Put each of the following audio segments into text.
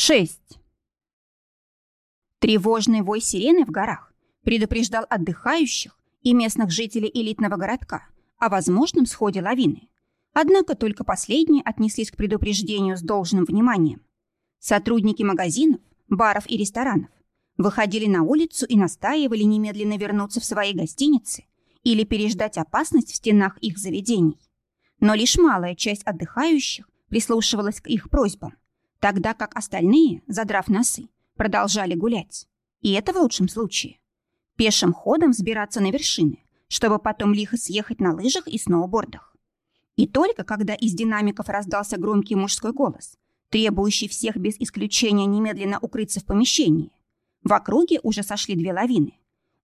6. Тревожный вой сирены в горах предупреждал отдыхающих и местных жителей элитного городка о возможном сходе лавины. Однако только последние отнеслись к предупреждению с должным вниманием. Сотрудники магазинов, баров и ресторанов выходили на улицу и настаивали немедленно вернуться в свои гостиницы или переждать опасность в стенах их заведений. Но лишь малая часть отдыхающих прислушивалась к их просьбам – тогда как остальные, задрав носы, продолжали гулять. И это в лучшем случае. Пешим ходом взбираться на вершины, чтобы потом лихо съехать на лыжах и сноубордах. И только когда из динамиков раздался громкий мужской голос, требующий всех без исключения немедленно укрыться в помещении, в округе уже сошли две лавины.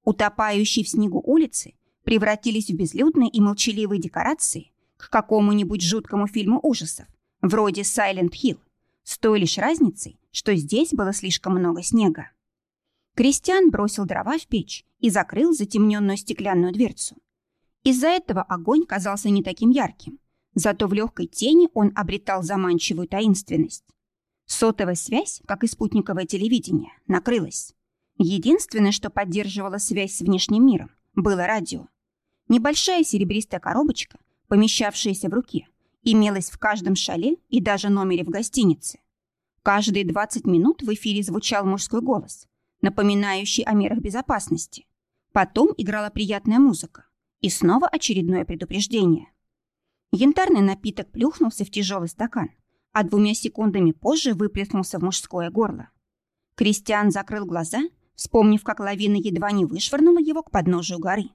Утопающие в снегу улицы превратились в безлюдные и молчаливые декорации к какому-нибудь жуткому фильму ужасов, вроде «Silent Hill», с той лишь разницей, что здесь было слишком много снега. Кристиан бросил дрова в печь и закрыл затемненную стеклянную дверцу. Из-за этого огонь казался не таким ярким, зато в легкой тени он обретал заманчивую таинственность. Сотовая связь, как и спутниковое телевидение, накрылась. Единственное, что поддерживало связь с внешним миром, было радио. Небольшая серебристая коробочка, помещавшаяся в руке, имелась в каждом шале и даже номере в гостинице. Каждые 20 минут в эфире звучал мужской голос, напоминающий о мерах безопасности. Потом играла приятная музыка. И снова очередное предупреждение. Янтарный напиток плюхнулся в тяжелый стакан, а двумя секундами позже выплеснулся в мужское горло. Кристиан закрыл глаза, вспомнив, как лавина едва не вышвырнула его к подножию горы.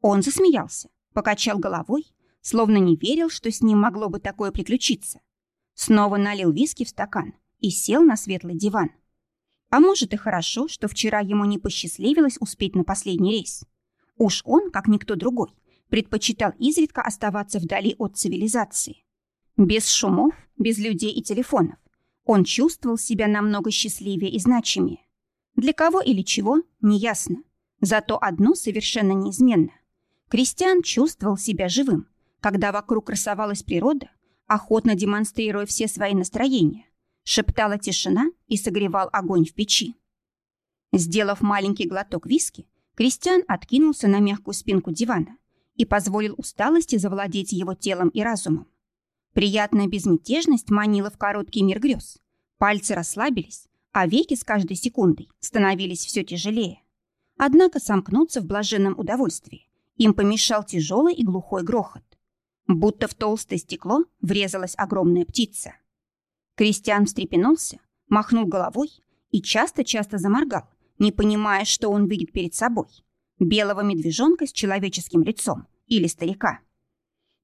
Он засмеялся, покачал головой словно не верил, что с ним могло бы такое приключиться. Снова налил виски в стакан и сел на светлый диван. А может и хорошо, что вчера ему не посчастливилось успеть на последний рейс. Уж он, как никто другой, предпочитал изредка оставаться вдали от цивилизации. Без шумов, без людей и телефонов. Он чувствовал себя намного счастливее и значимее. Для кого или чего, неясно. Зато одно совершенно неизменно. Кристиан чувствовал себя живым, когда вокруг красовалась природа, охотно демонстрируя все свои настроения, шептала тишина и согревал огонь в печи. Сделав маленький глоток виски, Кристиан откинулся на мягкую спинку дивана и позволил усталости завладеть его телом и разумом. Приятная безмятежность манила в короткий мир грез. Пальцы расслабились, а веки с каждой секундой становились все тяжелее. Однако сомкнуться в блаженном удовольствии им помешал тяжелый и глухой грохот. Будто в толстое стекло врезалась огромная птица. Кристиан встрепенулся, махнул головой и часто-часто заморгал, не понимая, что он видит перед собой. Белого медвежонка с человеческим лицом или старика.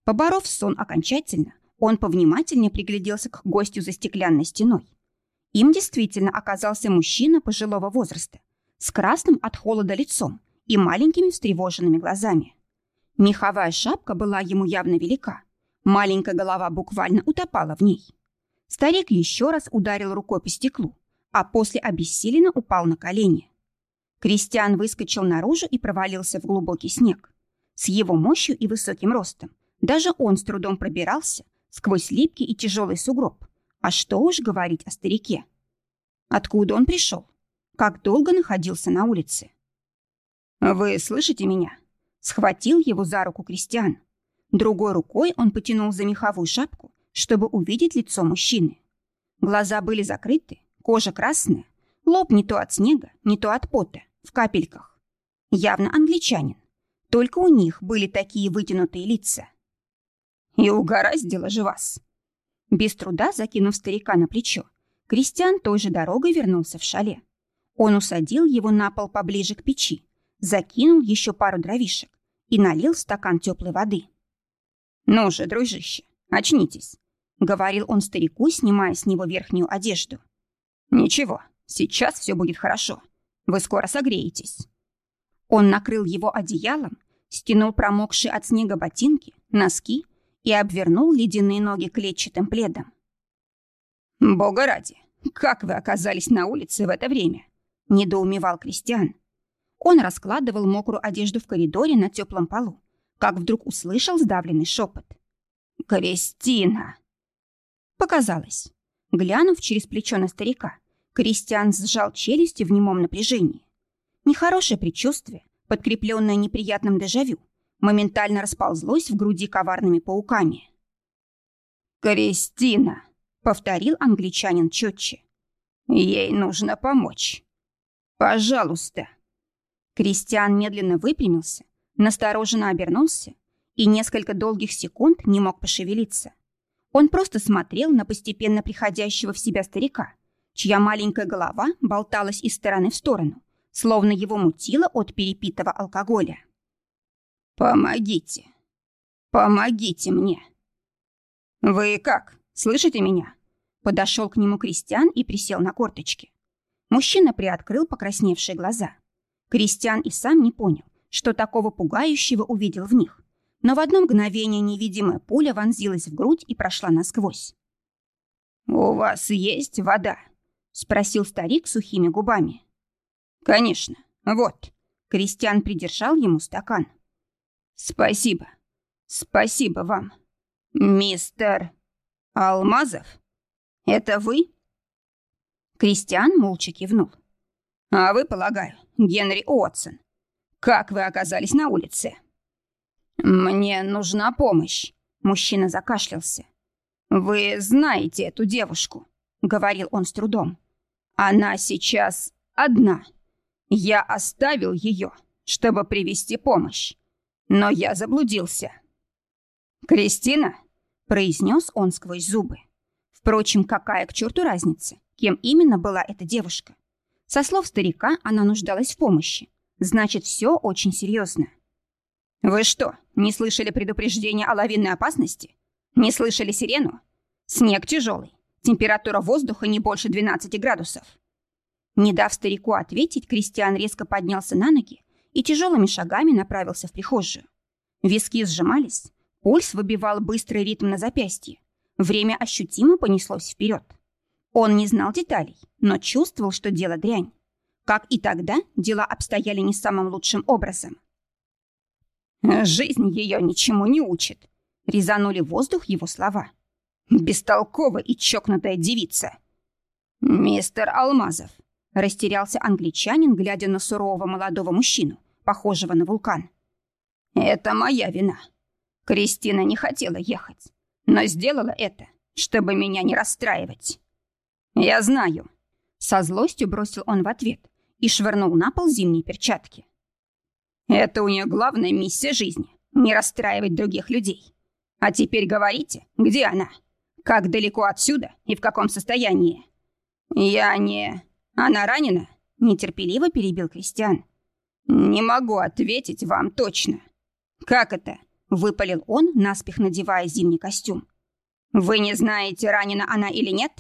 Поборов сон окончательно, он повнимательнее пригляделся к гостю за стеклянной стеной. Им действительно оказался мужчина пожилого возраста, с красным от холода лицом и маленькими встревоженными глазами. Меховая шапка была ему явно велика. Маленькая голова буквально утопала в ней. Старик еще раз ударил рукой по стеклу, а после обессиленно упал на колени. Кристиан выскочил наружу и провалился в глубокий снег. С его мощью и высоким ростом даже он с трудом пробирался сквозь липкий и тяжелый сугроб. А что уж говорить о старике. Откуда он пришел? Как долго находился на улице? «Вы слышите меня?» Схватил его за руку Кристиан. Другой рукой он потянул за меховую шапку, чтобы увидеть лицо мужчины. Глаза были закрыты, кожа красная, лоб не то от снега, не то от пота, в капельках. Явно англичанин. Только у них были такие вытянутые лица. И угораздило же вас. Без труда закинув старика на плечо, Кристиан той же дорогой вернулся в шале. Он усадил его на пол поближе к печи, закинул еще пару дровишек и налил стакан теплой воды. «Ну же, дружище, очнитесь», — говорил он старику, снимая с него верхнюю одежду. «Ничего, сейчас все будет хорошо. Вы скоро согреетесь». Он накрыл его одеялом, стянул промокшие от снега ботинки, носки и обвернул ледяные ноги клетчатым пледом. «Бога ради, как вы оказались на улице в это время?» — недоумевал Кристиан. Он раскладывал мокрую одежду в коридоре на теплом полу, как вдруг услышал сдавленный шепот. «Кристина!» Показалось. Глянув через плечо на старика, Кристиан сжал челюсти в немом напряжении. Нехорошее предчувствие, подкрепленное неприятным дежавю, моментально расползлось в груди коварными пауками. «Кристина!» — повторил англичанин четче. «Ей нужно помочь. Пожалуйста!» Кристиан медленно выпрямился, настороженно обернулся и несколько долгих секунд не мог пошевелиться. Он просто смотрел на постепенно приходящего в себя старика, чья маленькая голова болталась из стороны в сторону, словно его мутило от перепитого алкоголя. «Помогите! Помогите мне!» «Вы как? Слышите меня?» Подошел к нему Кристиан и присел на корточки. Мужчина приоткрыл покрасневшие глаза. Кристиан и сам не понял, что такого пугающего увидел в них. Но в одно мгновение невидимая пуля вонзилась в грудь и прошла насквозь. «У вас есть вода?» спросил старик сухими губами. Конечно. Вот. Кристиан придержал ему стакан. Спасибо. Спасибо вам. Мистер Алмазов? Это вы? Кристиан молча кивнул. А вы, полагаю, Генри Уотсон. Как вы оказались на улице? Мне нужна помощь. Мужчина закашлялся. Вы знаете эту девушку, говорил он с трудом. Она сейчас одна. Я оставил ее, чтобы привести помощь. Но я заблудился. «Кристина?» – произнес он сквозь зубы. Впрочем, какая к черту разница, кем именно была эта девушка? Со слов старика она нуждалась в помощи. Значит, все очень серьезно. «Вы что, не слышали предупреждения о лавинной опасности? Не слышали сирену? Снег тяжелый. Температура воздуха не больше 12 градусов. Не дав старику ответить, Кристиан резко поднялся на ноги и тяжелыми шагами направился в прихожую. Виски сжимались, пульс выбивал быстрый ритм на запястье. Время ощутимо понеслось вперед. Он не знал деталей, но чувствовал, что дело дрянь. Как и тогда, дела обстояли не самым лучшим образом. «Жизнь ее ничему не учит», — резанули воздух его слова. Бестолковая и чокнутая девица. Мистер Алмазов. Растерялся англичанин, глядя на сурового молодого мужчину, похожего на вулкан. Это моя вина. Кристина не хотела ехать, но сделала это, чтобы меня не расстраивать. Я знаю. Со злостью бросил он в ответ и швырнул на пол зимние перчатки. Это у нее главная миссия жизни — не расстраивать других людей. А теперь говорите, где она? Как далеко отсюда и в каком состоянии? Я не... Она ранена? Нетерпеливо перебил Кристиан. Не могу ответить вам точно. Как это? Выпалил он, наспех надевая зимний костюм. Вы не знаете, ранена она или нет?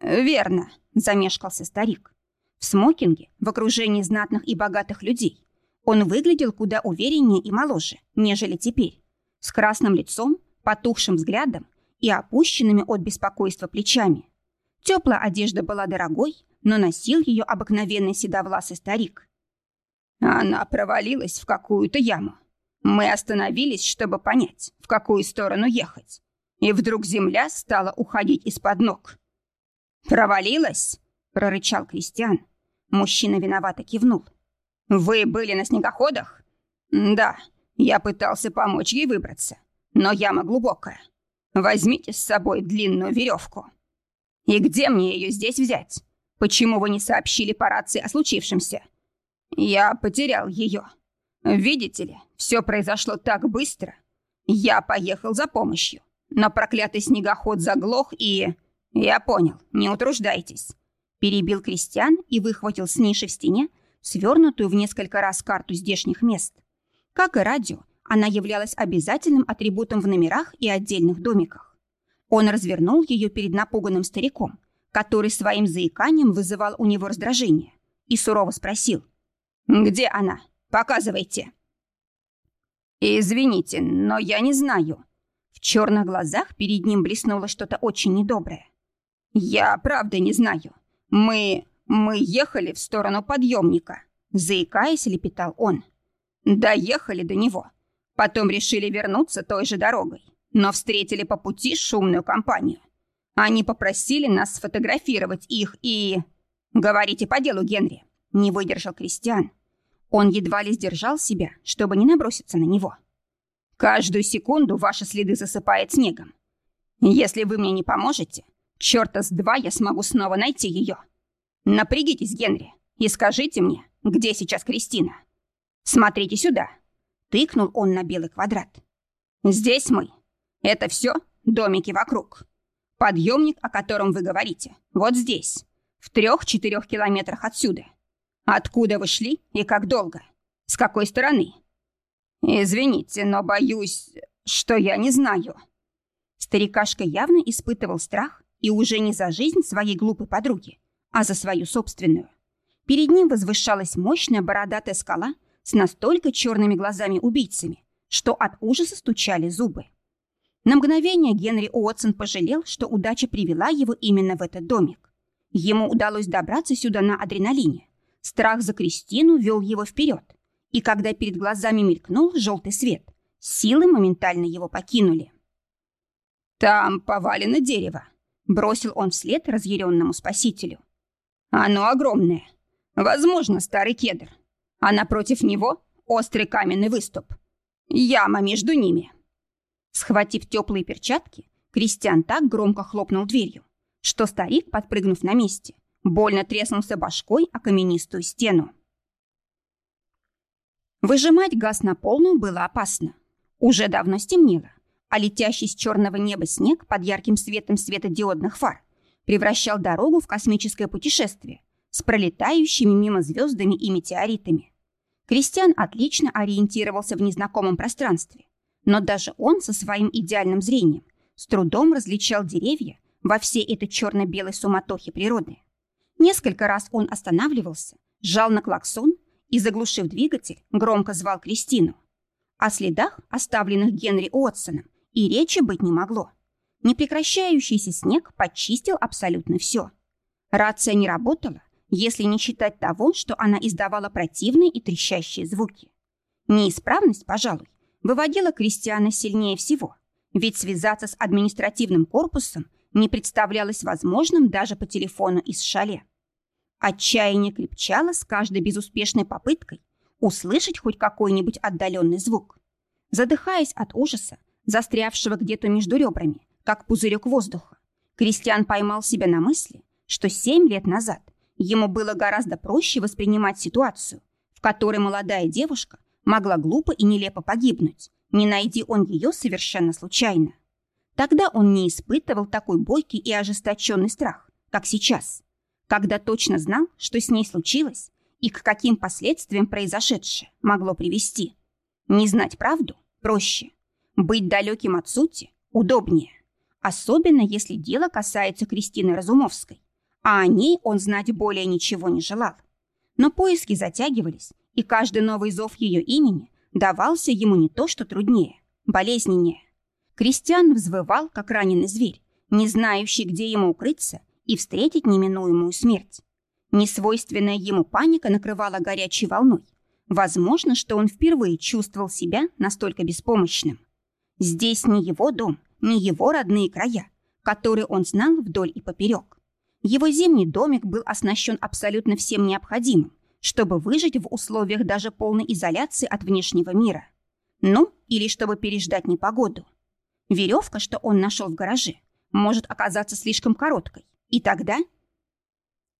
Верно, замешкался старик. В смокинге, в окружении знатных и богатых людей, он выглядел куда увереннее и моложе, нежели теперь. С красным лицом, потухшим взглядом и опущенными от беспокойства плечами. Теплая одежда была дорогой, но носил ее обыкновенный седовласый старик. Она провалилась в какую-то яму. Мы остановились, чтобы понять, в какую сторону ехать. И вдруг земля стала уходить из-под ног. «Провалилась?» — прорычал Кристиан. Мужчина виновато кивнул. «Вы были на снегоходах?» «Да, я пытался помочь ей выбраться, но яма глубокая. Возьмите с собой длинную веревку. И где мне ее здесь взять? Почему вы не сообщили по рации о случившемся? Я потерял ее. Видите ли, все произошло так быстро. Я поехал за помощью, но проклятый снегоход заглох и... Я понял, не утруждайтесь. Перебил Кристиан и выхватил с ниши в стене свернутую в несколько раз карту здешних мест. Как и радио, она являлась обязательным атрибутом в номерах и отдельных домиках. Он развернул ее перед напуганным стариком, который своим заиканием вызывал у него раздражение, и сурово спросил. «Где она? Показывайте!» «Извините, но я не знаю». В черных глазах перед ним блеснуло что-то очень недоброе. «Я правда не знаю. Мы... мы ехали в сторону подъемника», заикаясь, лепетал он. «Доехали до него, Потом решили вернуться той же дорогой, но встретили по пути шумную компанию. Они попросили нас сфотографировать их и... «Говорите по делу, Генри», — не выдержал Кристиан. Он едва ли сдержал себя, чтобы не наброситься на него. «Каждую секунду ваши следы засыпает снегом. Если вы мне не поможете, черта с два я смогу снова найти ее. Напрягитесь, Генри, и скажите мне, где сейчас Кристина. Смотрите сюда». Тыкнул он на белый квадрат. «Здесь мы. Это все домики вокруг. Подъемник, о котором вы говорите, вот здесь, в трех-четырех километрах отсюда. Откуда вы шли и как долго? С какой стороны? Извините, но боюсь, что я не знаю. Старикашка явно испытывал страх и уже не за жизнь своей глупой подруги, а за свою собственную. Перед ним возвышалась мощная бородатая скала с настолько черными глазами-убийцами, что от ужаса стучали зубы. На мгновение Генри Уотсон пожалел, что удача привела его именно в этот домик. Ему удалось добраться сюда на адреналине. Страх за Кристину вел его вперед. И когда перед глазами мелькнул желтый свет, силы моментально его покинули. «Там повалено дерево», — бросил он вслед разъяренному спасителю. «Оно огромное. Возможно, старый кедр. А напротив него острый каменный выступ. Яма между ними». Схватив теплые перчатки, Кристиан так громко хлопнул дверью, что старик, подпрыгнув на месте, больно треснулся башкой о каменистую стену. Выжимать газ на полную было опасно. Уже давно стемнело, а летящий с черного неба снег под ярким светом светодиодных фар превращал дорогу в космическое путешествие с пролетающими мимо звездами и метеоритами. Кристиан отлично ориентировался в незнакомом пространстве но даже он со своим идеальным зрением с трудом различал деревья во всей этой черно-белой суматохе природы. Несколько раз он останавливался, жал на клаксон и, заглушив двигатель, громко звал Кристину. О следах, оставленных Генри Уотсоном, и речи быть не могло. Непрекращающийся снег подчистил абсолютно все. Рация не работала, если не считать того, что она издавала противные и трещащие звуки. Неисправность, пожалуй, выводила крестьяна сильнее всего, ведь связаться с административным корпусом не представлялось возможным даже по телефону из шале. Отчаяние крепчало с каждой безуспешной попыткой услышать хоть какой-нибудь отдаленный звук. Задыхаясь от ужаса, застрявшего где-то между ребрами, как пузырек воздуха, Кристиан поймал себя на мысли, что семь лет назад ему было гораздо проще воспринимать ситуацию, в которой молодая девушка могла глупо и нелепо погибнуть, не найди он ее совершенно случайно. Тогда он не испытывал такой бойкий и ожесточенный страх, как сейчас, когда точно знал, что с ней случилось и к каким последствиям произошедшее могло привести. Не знать правду проще. Быть далеким от сути удобнее. Особенно если дело касается Кристины Разумовской, а о ней он знать более ничего не желал. Но поиски затягивались, и каждый новый зов ее имени давался ему не то что труднее, болезненнее. Кристиан взвывал, как раненый зверь, не знающий, где ему укрыться и встретить неминуемую смерть. Несвойственная ему паника накрывала горячей волной. Возможно, что он впервые чувствовал себя настолько беспомощным. Здесь не его дом, не его родные края, которые он знал вдоль и поперек. Его зимний домик был оснащен абсолютно всем необходимым, чтобы выжить в условиях даже полной изоляции от внешнего мира. Ну, или чтобы переждать непогоду. Веревка, что он нашел в гараже, может оказаться слишком короткой. И тогда...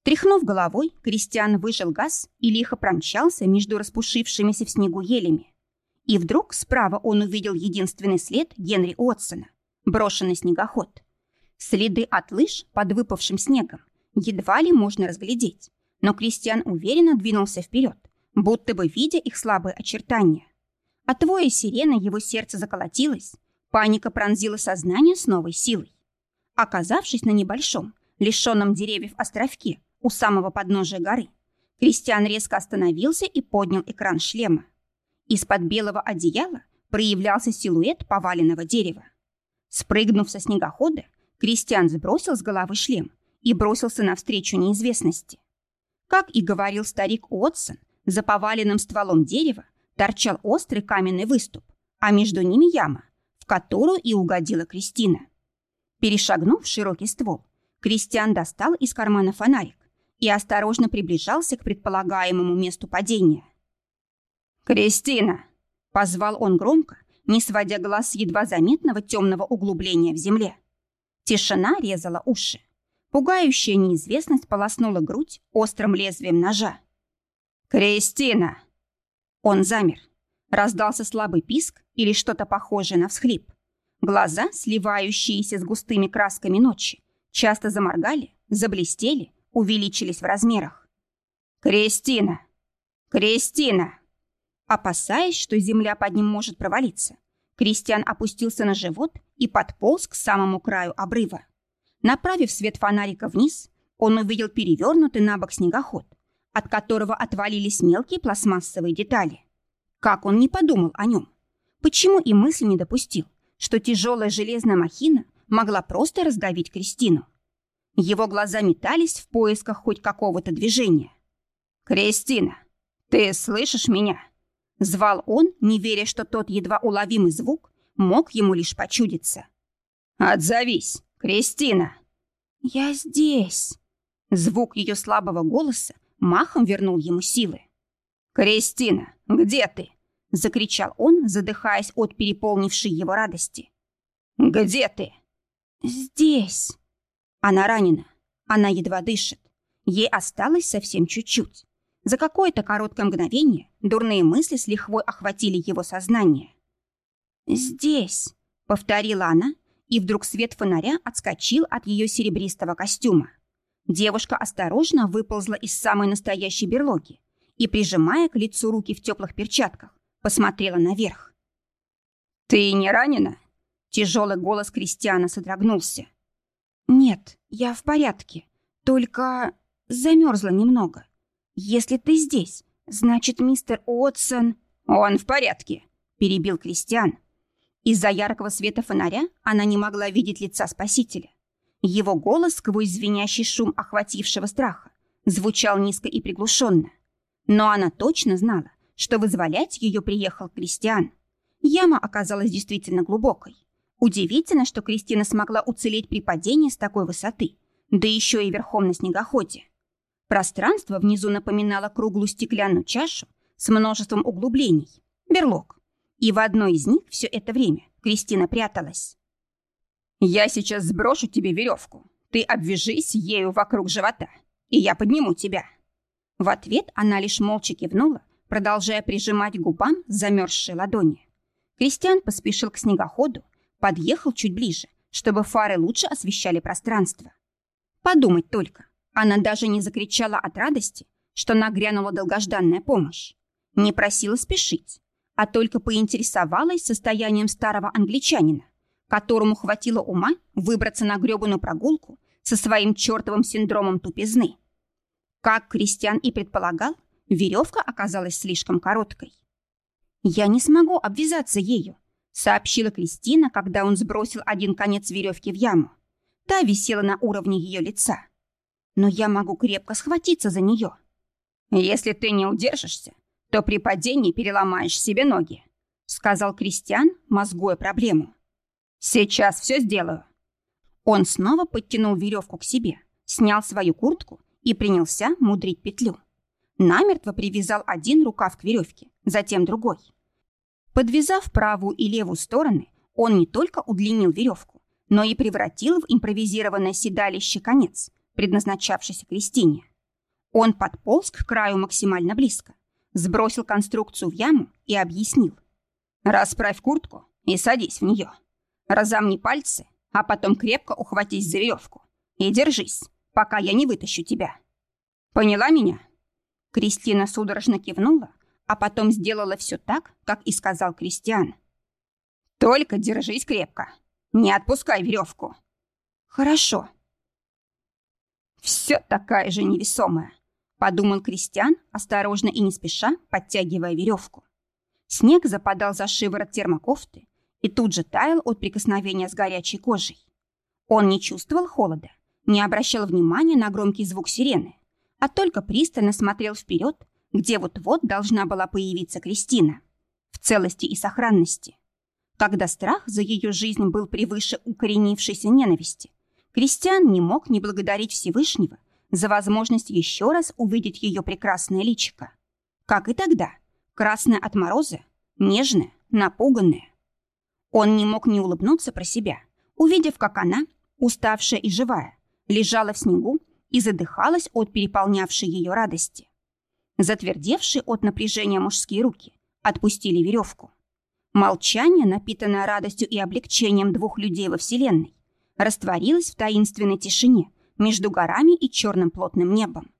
Тряхнув головой, Кристиан выжил газ и лихо промчался между распушившимися в снегу елями. И вдруг справа он увидел единственный след Генри Уотсона — брошенный снегоход. Следы от лыж под выпавшим снегом едва ли можно разглядеть, но Кристиан уверенно двинулся вперед, будто бы видя их слабые очертания. От воя сирены его сердце заколотилось, паника пронзила сознание с новой силой. Оказавшись на небольшом, лишенном деревьев островке у самого подножия горы, Кристиан резко остановился и поднял экран шлема. Из-под белого одеяла проявлялся силуэт поваленного дерева. Спрыгнув со снегохода, Кристиан сбросил с головы шлем и бросился навстречу неизвестности. Как и говорил старик Отсон, за поваленным стволом дерева торчал острый каменный выступ, а между ними яма, в которую и угодила Кристина. Перешагнув широкий ствол, Кристиан достал из кармана фонарик и осторожно приближался к предполагаемому месту падения. «Кристина!» — позвал он громко, не сводя глаз с едва заметного темного углубления в земле. Тишина резала уши. Пугающая неизвестность полоснула грудь острым лезвием ножа. «Кристина!» Он замер. Раздался слабый писк или что-то похожее на всхлип. Глаза, сливающиеся с густыми красками ночи, часто заморгали, заблестели, увеличились в размерах. «Кристина! Кристина!» Опасаясь, что земля под ним может провалиться, Кристиан опустился на живот и подполз к самому краю обрыва. Направив свет фонарика вниз, он увидел перевернутый на бок снегоход, от которого отвалились мелкие пластмассовые детали. Как он не подумал о нем? Почему и мысли не допустил, что тяжелая железная махина могла просто раздавить Кристину? Его глаза метались в поисках хоть какого-то движения. «Кристина, ты слышишь меня?» Звал он, не веря, что тот едва уловимый звук мог ему лишь почудиться. «Отзовись, Кристина!» «Я здесь!» Звук ее слабого голоса махом вернул ему силы. «Кристина, где ты?» — закричал он, задыхаясь от переполнившей его радости. «Где ты?» «Здесь». Она ранена. Она едва дышит. Ей осталось совсем чуть-чуть. За какое-то короткое мгновение дурные мысли с лихвой охватили его сознание. «Здесь», — повторила она, и вдруг свет фонаря отскочил от ее серебристого костюма. Девушка осторожно выползла из самой настоящей берлоги и, прижимая к лицу руки в теплых перчатках, посмотрела наверх. «Ты не ранена?» Тяжелый голос Кристиана содрогнулся. «Нет, я в порядке, только замерзла немного. Если ты здесь, значит, мистер Уотсон...» «Он в порядке», — перебил Кристиан. Из-за яркого света фонаря она не могла видеть лица спасителя. Его голос сквозь звенящий шум охватившего страха звучал низко и приглушенно. Но она точно знала, что вызволять ее приехал Кристиан. Яма оказалась действительно глубокой. Удивительно, что Кристина смогла уцелеть при падении с такой высоты, да еще и верхом на снегоходе. Пространство внизу напоминало круглую стеклянную чашу с множеством углублений, берлог. И в одной из них все это время Кристина пряталась. «Я сейчас сброшу тебе веревку. Ты обвяжись ею вокруг живота, и я подниму тебя». В ответ она лишь молча кивнула, продолжая прижимать губам замерзшие ладони. Кристиан поспешил к снегоходу, подъехал чуть ближе, чтобы фары лучше освещали пространство. Подумать только, она даже не закричала от радости, что нагрянула долгожданная помощь. Не просила спешить, а только поинтересовалась состоянием старого англичанина, которому хватило ума выбраться на грёбаную прогулку со своим чертовым синдромом тупизны. Как Кристиан и предполагал, веревка оказалась слишком короткой. «Я не смогу обвязаться ею», — сообщила Кристина, когда он сбросил один конец веревки в яму. Та висела на уровне ее лица. «Но я могу крепко схватиться за нее». «Если ты не удержишься, то при падении переломаешь себе ноги», сказал Кристиан, мозгуя проблему. «Сейчас все сделаю». Он снова подтянул веревку к себе, снял свою куртку и принялся мудрить петлю. Намертво привязал один рукав к веревке, затем другой. Подвязав правую и левую стороны, он не только удлинил веревку, но и превратил в импровизированное седалище конец, предназначавшийся Кристине. Он подполз к краю максимально близко, сбросил конструкцию в яму и объяснил. «Расправь куртку и садись в нее. Разомни пальцы, а потом крепко ухватись за веревку. И держись, пока я не вытащу тебя. Поняла меня?» Кристина судорожно кивнула, а потом сделала все так, как и сказал Кристиан. «Только держись крепко. Не отпускай веревку». «Хорошо». «Все такая же невесомая подумал Кристиан, осторожно и не спеша подтягивая веревку. Снег западал за шиворот термокофты и тут же таял от прикосновения с горячей кожей. Он не чувствовал холода, не обращал внимания на громкий звук сирены, а только пристально смотрел вперед, где вот-вот должна была появиться Кристина, в целости и сохранности. Когда страх за ее жизнь был превыше укоренившейся ненависти, Кристиан не мог не благодарить Всевышнего за возможность еще раз увидеть ее прекрасное личико. Как и тогда, красное от мороза, нежное, напуганное. Он не мог не улыбнуться про себя, увидев, как она, уставшая и живая, лежала в снегу и задыхалась от переполнявшей ее радости. Затвердевшие от напряжения мужские руки отпустили веревку. Молчание, напитанное радостью и облегчением двух людей во Вселенной, растворилось в таинственной тишине между горами и черным плотным небом.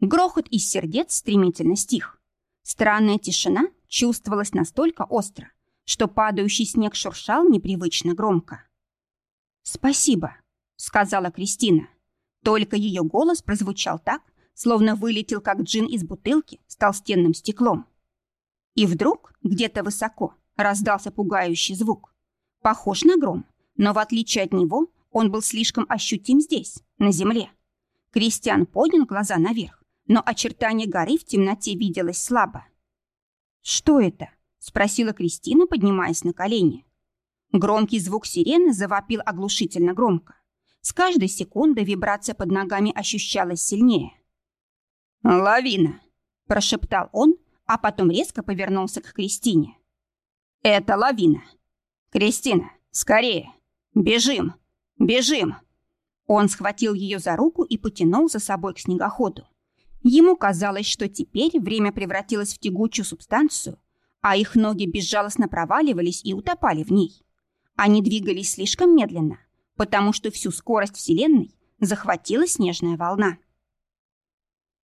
Грохот из сердец стремительно стих. Странная тишина чувствовалась настолько остро, что падающий снег шуршал непривычно громко. «Спасибо», — сказала Кристина. Только ее голос прозвучал так, словно вылетел, как джин из бутылки с толстенным стеклом. И вдруг, где-то высоко, раздался пугающий звук. Похож на гром, но в отличие от него он был слишком ощутим здесь, на земле. Кристиан поднял глаза наверх, но очертание горы в темноте виделось слабо. «Что это?» — спросила Кристина, поднимаясь на колени. Громкий звук сирены завопил оглушительно громко. С каждой секундой вибрация под ногами ощущалась сильнее. «Лавина!» – прошептал он, а потом резко повернулся к Кристине. «Это лавина! Кристина, скорее! Бежим! Бежим!» Он схватил ее за руку и потянул за собой к снегоходу. Ему казалось, что теперь время превратилось в тягучую субстанцию, а их ноги безжалостно проваливались и утопали в ней. Они двигались слишком медленно, потому что всю скорость Вселенной захватила снежная волна.